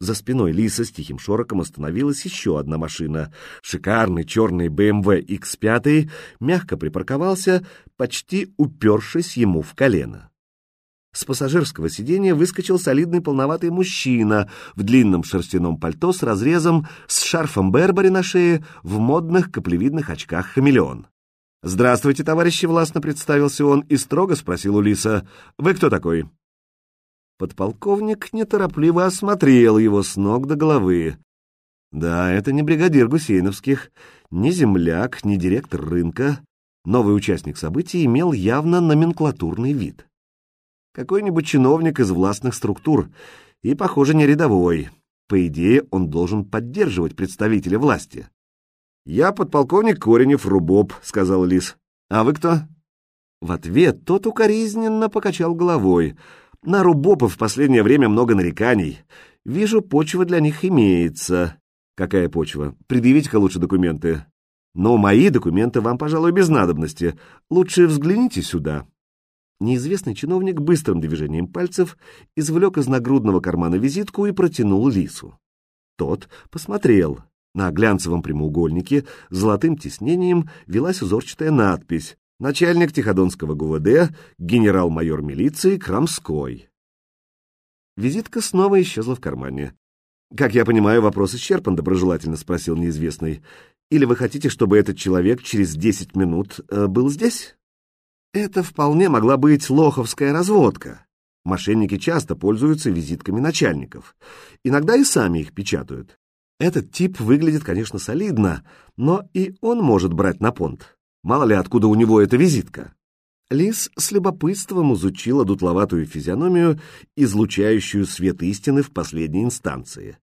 За спиной Лиса с тихим шороком остановилась еще одна машина. Шикарный черный BMW X5 мягко припарковался, почти упершись ему в колено. С пассажирского сиденья выскочил солидный полноватый мужчина в длинном шерстяном пальто с разрезом, с шарфом Бербери на шее, в модных каплевидных очках хамелеон. «Здравствуйте, товарищи!» — властно представился он и строго спросил у Лиса. «Вы кто такой?» Подполковник неторопливо осмотрел его с ног до головы. Да, это не бригадир Гусейновских, не земляк, не директор рынка. Новый участник событий имел явно номенклатурный вид. Какой-нибудь чиновник из властных структур, и, похоже, не рядовой. По идее, он должен поддерживать представителя власти. «Я подполковник Коренев Рубоб», — сказал Лис. «А вы кто?» В ответ тот укоризненно покачал головой — на рубопов в последнее время много нареканий. Вижу, почва для них имеется. Какая почва? Предъявите-ка лучше документы. Но мои документы вам, пожалуй, без надобности. Лучше взгляните сюда. Неизвестный чиновник быстрым движением пальцев извлек из нагрудного кармана визитку и протянул лису. Тот посмотрел. На глянцевом прямоугольнике золотым тиснением велась узорчатая надпись начальник Тиходонского ГУВД, генерал-майор милиции Крамской. Визитка снова исчезла в кармане. «Как я понимаю, вопрос исчерпан», — доброжелательно спросил неизвестный. «Или вы хотите, чтобы этот человек через десять минут э, был здесь?» Это вполне могла быть лоховская разводка. Мошенники часто пользуются визитками начальников. Иногда и сами их печатают. Этот тип выглядит, конечно, солидно, но и он может брать на понт. Мало ли, откуда у него эта визитка. Лис с любопытством изучила дутловатую физиономию, излучающую свет истины в последней инстанции.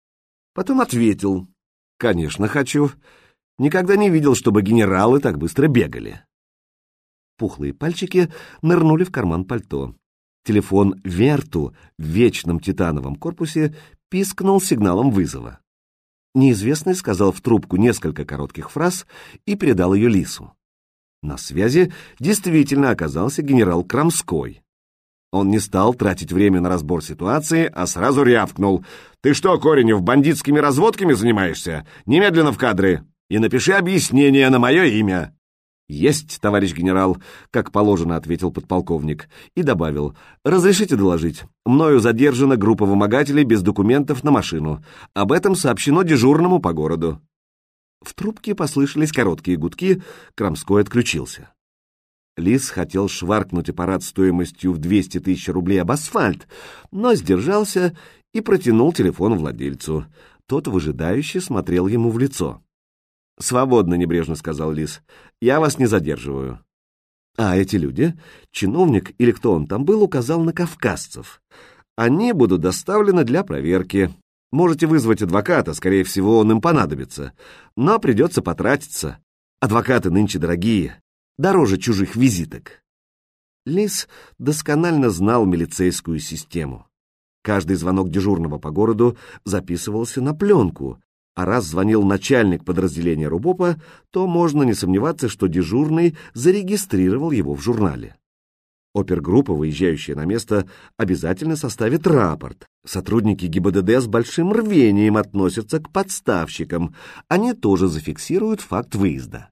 Потом ответил. «Конечно, хочу. Никогда не видел, чтобы генералы так быстро бегали». Пухлые пальчики нырнули в карман пальто. Телефон Верту в вечном титановом корпусе пискнул сигналом вызова. Неизвестный сказал в трубку несколько коротких фраз и передал ее Лису. На связи действительно оказался генерал Крамской. Он не стал тратить время на разбор ситуации, а сразу рявкнул. «Ты что, Коренев, бандитскими разводками занимаешься? Немедленно в кадры! И напиши объяснение на мое имя!» «Есть, товарищ генерал», — как положено ответил подполковник, и добавил. «Разрешите доложить. Мною задержана группа вымогателей без документов на машину. Об этом сообщено дежурному по городу». В трубке послышались короткие гудки, Крамской отключился. Лис хотел шваркнуть аппарат стоимостью в 200 тысяч рублей об асфальт, но сдержался и протянул телефон владельцу. Тот выжидающе смотрел ему в лицо. «Свободно», — небрежно сказал Лис. «Я вас не задерживаю». А эти люди, чиновник или кто он там был, указал на кавказцев. Они будут доставлены для проверки. Можете вызвать адвоката, скорее всего, он им понадобится. Но придется потратиться. Адвокаты нынче дорогие, дороже чужих визиток. Лис досконально знал милицейскую систему. Каждый звонок дежурного по городу записывался на пленку, а раз звонил начальник подразделения РУБОПа, то можно не сомневаться, что дежурный зарегистрировал его в журнале. Опергруппа, выезжающая на место, обязательно составит рапорт. Сотрудники ГИБДД с большим рвением относятся к подставщикам. Они тоже зафиксируют факт выезда.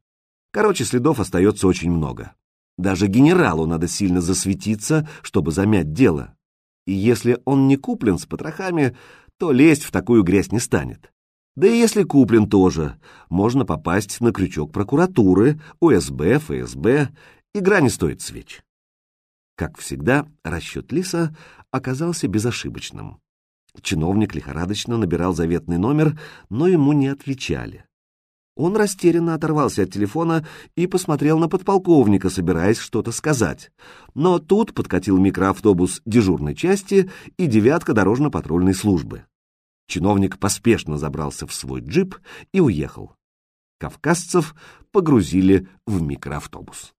Короче, следов остается очень много. Даже генералу надо сильно засветиться, чтобы замять дело. И если он не куплен с потрохами, то лезть в такую грязь не станет. Да и если куплен тоже, можно попасть на крючок прокуратуры, УСБ, ФСБ. Игра не стоит свеч. Как всегда, расчет Лиса оказался безошибочным. Чиновник лихорадочно набирал заветный номер, но ему не отвечали. Он растерянно оторвался от телефона и посмотрел на подполковника, собираясь что-то сказать. Но тут подкатил микроавтобус дежурной части и девятка дорожно-патрульной службы. Чиновник поспешно забрался в свой джип и уехал. Кавказцев погрузили в микроавтобус.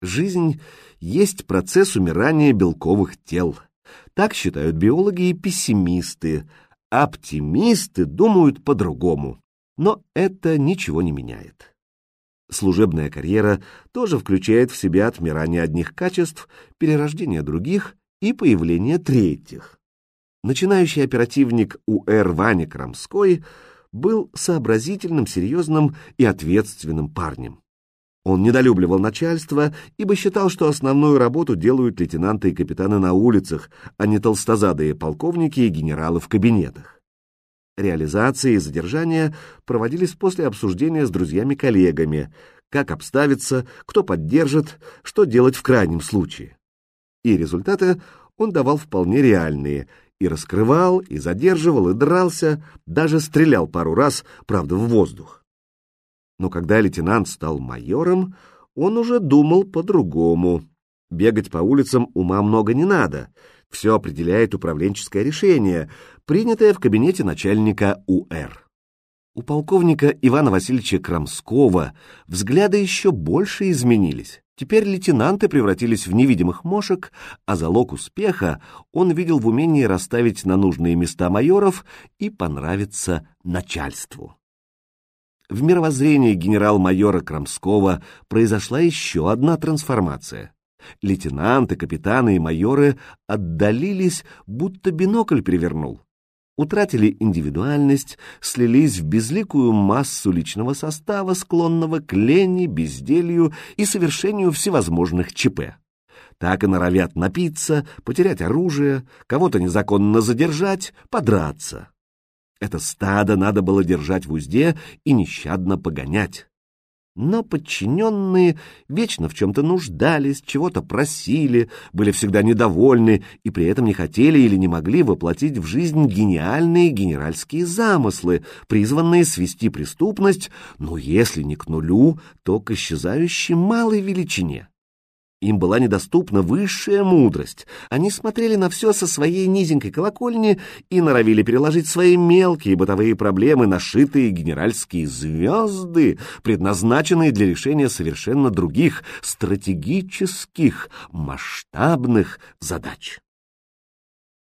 Жизнь есть процесс умирания белковых тел. Так считают биологи и пессимисты. Оптимисты думают по-другому. Но это ничего не меняет. Служебная карьера тоже включает в себя отмирание одних качеств, перерождение других и появление третьих. Начинающий оперативник УР Ваня Крамской был сообразительным, серьезным и ответственным парнем. Он недолюбливал начальство, ибо считал, что основную работу делают лейтенанты и капитаны на улицах, а не толстозадые полковники и генералы в кабинетах. Реализации и задержания проводились после обсуждения с друзьями-коллегами, как обставиться, кто поддержит, что делать в крайнем случае. И результаты он давал вполне реальные, и раскрывал, и задерживал, и дрался, даже стрелял пару раз, правда, в воздух. Но когда лейтенант стал майором, он уже думал по-другому. Бегать по улицам ума много не надо. Все определяет управленческое решение, принятое в кабинете начальника УР. У полковника Ивана Васильевича Крамского взгляды еще больше изменились. Теперь лейтенанты превратились в невидимых мошек, а залог успеха он видел в умении расставить на нужные места майоров и понравиться начальству. В мировоззрении генерал-майора Крамского произошла еще одна трансформация. Лейтенанты, капитаны и майоры отдалились, будто бинокль перевернул. Утратили индивидуальность, слились в безликую массу личного состава, склонного к лени, безделью и совершению всевозможных ЧП. Так и норовят напиться, потерять оружие, кого-то незаконно задержать, подраться. Это стадо надо было держать в узде и нещадно погонять. Но подчиненные вечно в чем-то нуждались, чего-то просили, были всегда недовольны и при этом не хотели или не могли воплотить в жизнь гениальные генеральские замыслы, призванные свести преступность, ну, если не к нулю, то к исчезающей малой величине. Им была недоступна высшая мудрость. Они смотрели на все со своей низенькой колокольни и норовили переложить свои мелкие бытовые проблемы на шитые генеральские звезды, предназначенные для решения совершенно других, стратегических, масштабных задач.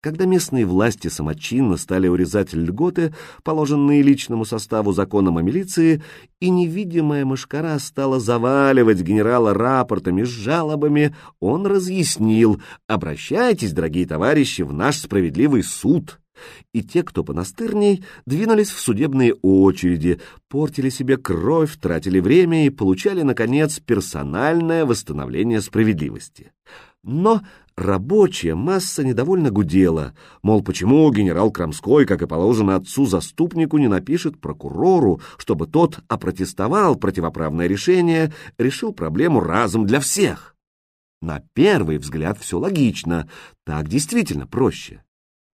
Когда местные власти самочинно стали урезать льготы, положенные личному составу законом о милиции, и невидимая мышкара стала заваливать генерала рапортами с жалобами, он разъяснил «Обращайтесь, дорогие товарищи, в наш справедливый суд». И те, кто понастырней, двинулись в судебные очереди, портили себе кровь, тратили время и получали, наконец, персональное восстановление справедливости. Но рабочая масса недовольно гудела, мол, почему генерал Крамской, как и положено отцу-заступнику, не напишет прокурору, чтобы тот опротестовал противоправное решение, решил проблему разом для всех. На первый взгляд все логично, так действительно проще.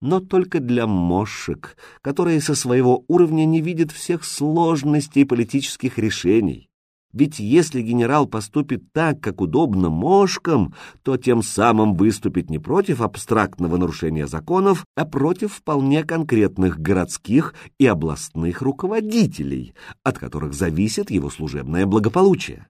Но только для мошек, которые со своего уровня не видят всех сложностей политических решений. Ведь если генерал поступит так, как удобно мошкам, то тем самым выступит не против абстрактного нарушения законов, а против вполне конкретных городских и областных руководителей, от которых зависит его служебное благополучие.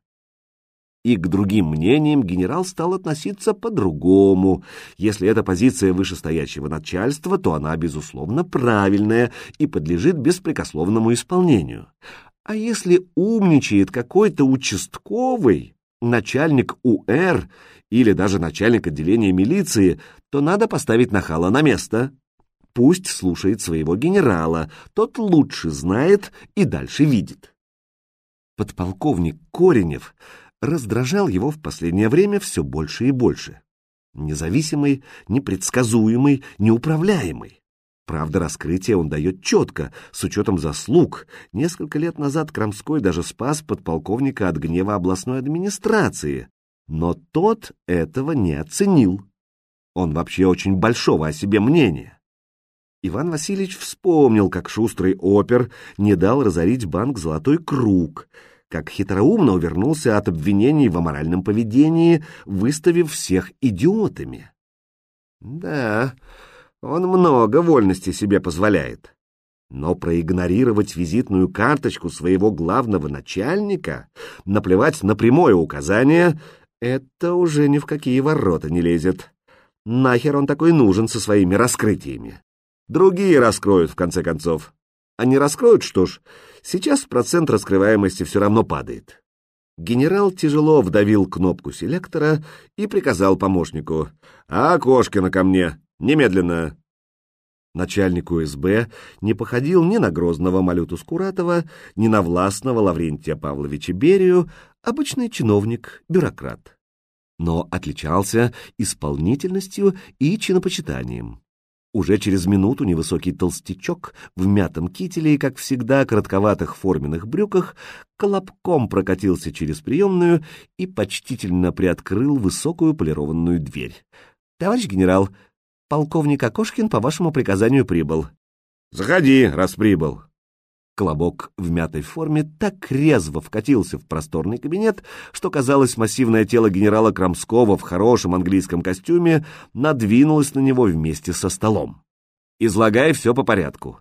И к другим мнениям генерал стал относиться по-другому. Если это позиция вышестоящего начальства, то она, безусловно, правильная и подлежит беспрекословному исполнению. А если умничает какой-то участковый, начальник УР или даже начальник отделения милиции, то надо поставить нахала на место. Пусть слушает своего генерала, тот лучше знает и дальше видит. Подполковник Коренев раздражал его в последнее время все больше и больше. Независимый, непредсказуемый, неуправляемый. Правда, раскрытие он дает четко, с учетом заслуг. Несколько лет назад Крамской даже спас подполковника от гнева областной администрации. Но тот этого не оценил. Он вообще очень большого о себе мнения. Иван Васильевич вспомнил, как шустрый опер не дал разорить банк «Золотой круг», как хитроумно увернулся от обвинений в аморальном поведении, выставив всех идиотами. Да, он много вольности себе позволяет. Но проигнорировать визитную карточку своего главного начальника, наплевать на прямое указание, это уже ни в какие ворота не лезет. Нахер он такой нужен со своими раскрытиями? Другие раскроют, в конце концов. А не раскроют, что ж, сейчас процент раскрываемости все равно падает. Генерал тяжело вдавил кнопку селектора и приказал помощнику. «А Кошкина ко мне! Немедленно!» Начальник УСБ не походил ни на грозного Малюту Скуратова, ни на властного Лаврентия Павловича Берию, обычный чиновник, бюрократ. Но отличался исполнительностью и чинопочитанием. Уже через минуту невысокий толстячок в мятом кителе и, как всегда, коротковатых форменных брюках колобком прокатился через приемную и почтительно приоткрыл высокую полированную дверь. «Товарищ генерал, полковник Акошкин по вашему приказанию прибыл». «Заходи, раз прибыл». Колобок в мятой форме так резво вкатился в просторный кабинет, что, казалось, массивное тело генерала Крамского в хорошем английском костюме надвинулось на него вместе со столом. «Излагай все по порядку.